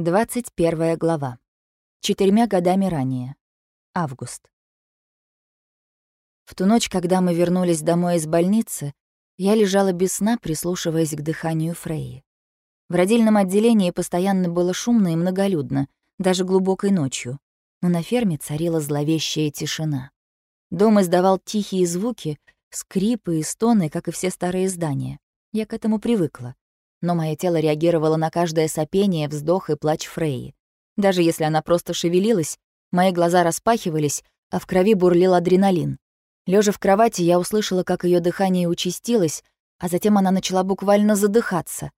21 глава. Четырьмя годами ранее. Август. В ту ночь, когда мы вернулись домой из больницы, я лежала без сна, прислушиваясь к дыханию Фрейи. В родильном отделении постоянно было шумно и многолюдно, даже глубокой ночью, но на ферме царила зловещая тишина. Дом издавал тихие звуки, скрипы и стоны, как и все старые здания. Я к этому привыкла но мое тело реагировало на каждое сопение, вздох и плач Фрейи. Даже если она просто шевелилась, мои глаза распахивались, а в крови бурлил адреналин. Лежа в кровати, я услышала, как ее дыхание участилось, а затем она начала буквально задыхаться.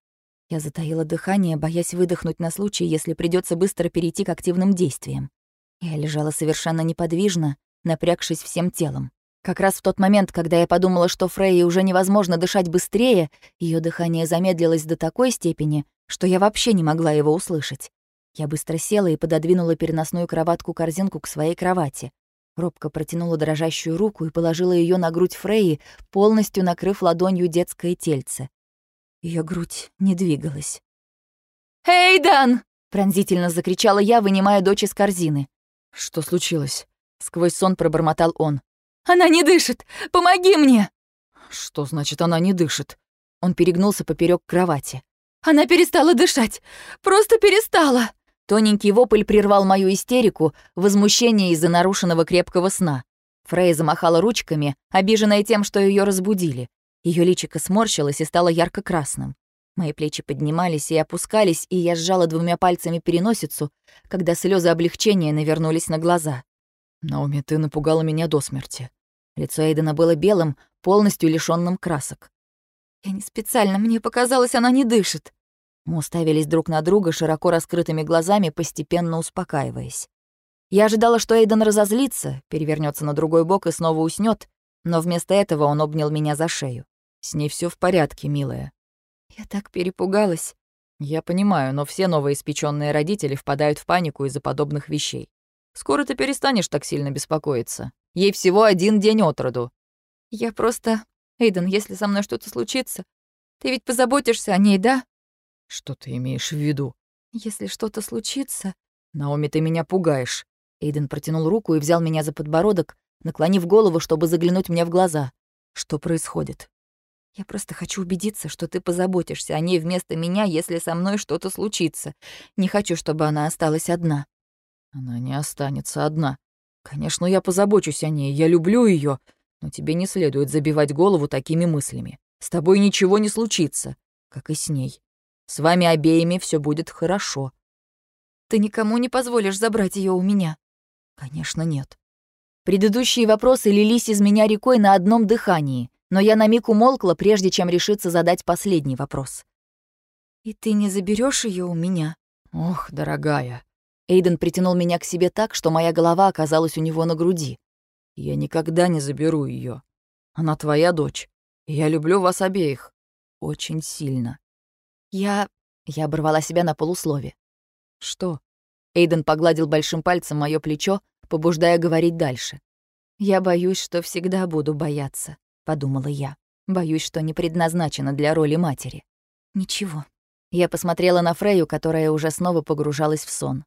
Я затаила дыхание, боясь выдохнуть на случай, если придется быстро перейти к активным действиям. Я лежала совершенно неподвижно, напрягшись всем телом. Как раз в тот момент, когда я подумала, что Фрейе уже невозможно дышать быстрее, ее дыхание замедлилось до такой степени, что я вообще не могла его услышать. Я быстро села и пододвинула переносную кроватку-корзинку к своей кровати. Робко протянула дрожащую руку и положила ее на грудь Фрейи, полностью накрыв ладонью детское тельце. Ее грудь не двигалась. «Эйдан!» — пронзительно закричала я, вынимая дочь из корзины. «Что случилось?» — сквозь сон пробормотал он. Она не дышит! Помоги мне!» «Что значит, она не дышит?» Он перегнулся поперек кровати. «Она перестала дышать! Просто перестала!» Тоненький вопль прервал мою истерику, возмущение из-за нарушенного крепкого сна. Фрей замахала ручками, обиженная тем, что ее разбудили. Ее личико сморщилось и стало ярко-красным. Мои плечи поднимались и опускались, и я сжала двумя пальцами переносицу, когда слезы облегчения навернулись на глаза. «Наоми, ты напугала меня до смерти». Лицо Эйдена было белым, полностью лишённым красок. «Я не специально, мне показалось, она не дышит». Мы уставились друг на друга широко раскрытыми глазами, постепенно успокаиваясь. Я ожидала, что Эйден разозлится, перевернется на другой бок и снова уснёт, но вместо этого он обнял меня за шею. «С ней всё в порядке, милая». Я так перепугалась. Я понимаю, но все новоиспечённые родители впадают в панику из-за подобных вещей. Скоро ты перестанешь так сильно беспокоиться. Ей всего один день от роду. Я просто... Эйден, если со мной что-то случится, ты ведь позаботишься о ней, да? Что ты имеешь в виду? Если что-то случится... Наоми, ты меня пугаешь. Эйден протянул руку и взял меня за подбородок, наклонив голову, чтобы заглянуть мне в глаза. Что происходит? Я просто хочу убедиться, что ты позаботишься о ней вместо меня, если со мной что-то случится. Не хочу, чтобы она осталась одна. Она не останется одна. Конечно, я позабочусь о ней, я люблю ее, но тебе не следует забивать голову такими мыслями. С тобой ничего не случится, как и с ней. С вами обеими все будет хорошо. Ты никому не позволишь забрать ее у меня? Конечно, нет. Предыдущие вопросы лились из меня рекой на одном дыхании, но я на миг умолкла, прежде чем решиться задать последний вопрос. «И ты не заберешь ее у меня?» «Ох, дорогая, Эйден притянул меня к себе так, что моя голова оказалась у него на груди. «Я никогда не заберу ее. Она твоя дочь. Я люблю вас обеих. Очень сильно». «Я...» Я оборвала себя на полуслове. «Что?» Эйден погладил большим пальцем мое плечо, побуждая говорить дальше. «Я боюсь, что всегда буду бояться», — подумала я. «Боюсь, что не предназначена для роли матери». «Ничего». Я посмотрела на Фрейю, которая уже снова погружалась в сон.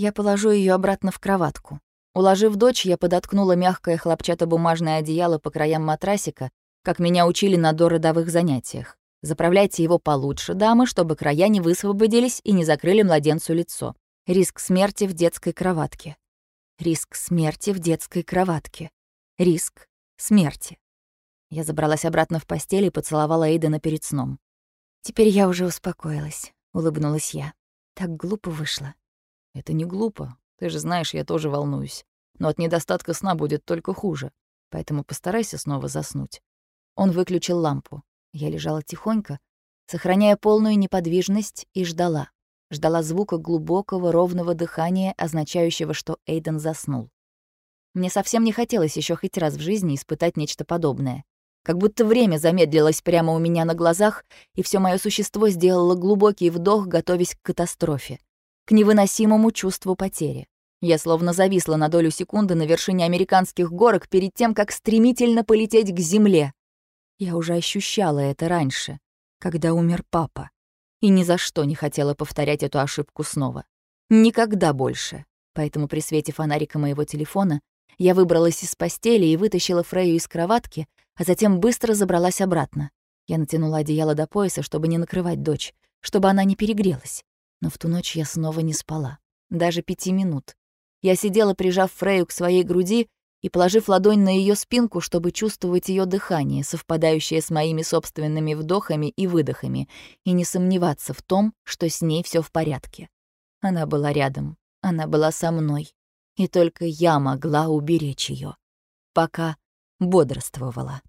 Я положу ее обратно в кроватку. Уложив дочь, я подоткнула мягкое хлопчатобумажное одеяло по краям матрасика, как меня учили на дородовых занятиях. Заправляйте его получше, дамы, чтобы края не высвободились и не закрыли младенцу лицо. Риск смерти в детской кроватке. Риск смерти в детской кроватке. Риск смерти. Я забралась обратно в постель и поцеловала Эйдена перед сном. «Теперь я уже успокоилась», — улыбнулась я. Так глупо вышло. Это не глупо. Ты же знаешь, я тоже волнуюсь. Но от недостатка сна будет только хуже. Поэтому постарайся снова заснуть. Он выключил лампу. Я лежала тихонько, сохраняя полную неподвижность, и ждала. Ждала звука глубокого, ровного дыхания, означающего, что Эйден заснул. Мне совсем не хотелось еще хоть раз в жизни испытать нечто подобное. Как будто время замедлилось прямо у меня на глазах, и все мое существо сделало глубокий вдох, готовясь к катастрофе к невыносимому чувству потери. Я словно зависла на долю секунды на вершине американских горок перед тем, как стремительно полететь к земле. Я уже ощущала это раньше, когда умер папа. и ни за что не хотела повторять эту ошибку снова. Никогда больше. Поэтому при свете фонарика моего телефона я выбралась из постели и вытащила Фрейю из кроватки, а затем быстро забралась обратно. Я натянула одеяло до пояса, чтобы не накрывать дочь, чтобы она не перегрелась. Но в ту ночь я снова не спала. Даже пяти минут. Я сидела, прижав Фрейю к своей груди и положив ладонь на ее спинку, чтобы чувствовать ее дыхание, совпадающее с моими собственными вдохами и выдохами, и не сомневаться в том, что с ней все в порядке. Она была рядом, она была со мной, и только я могла уберечь ее, пока бодрствовала.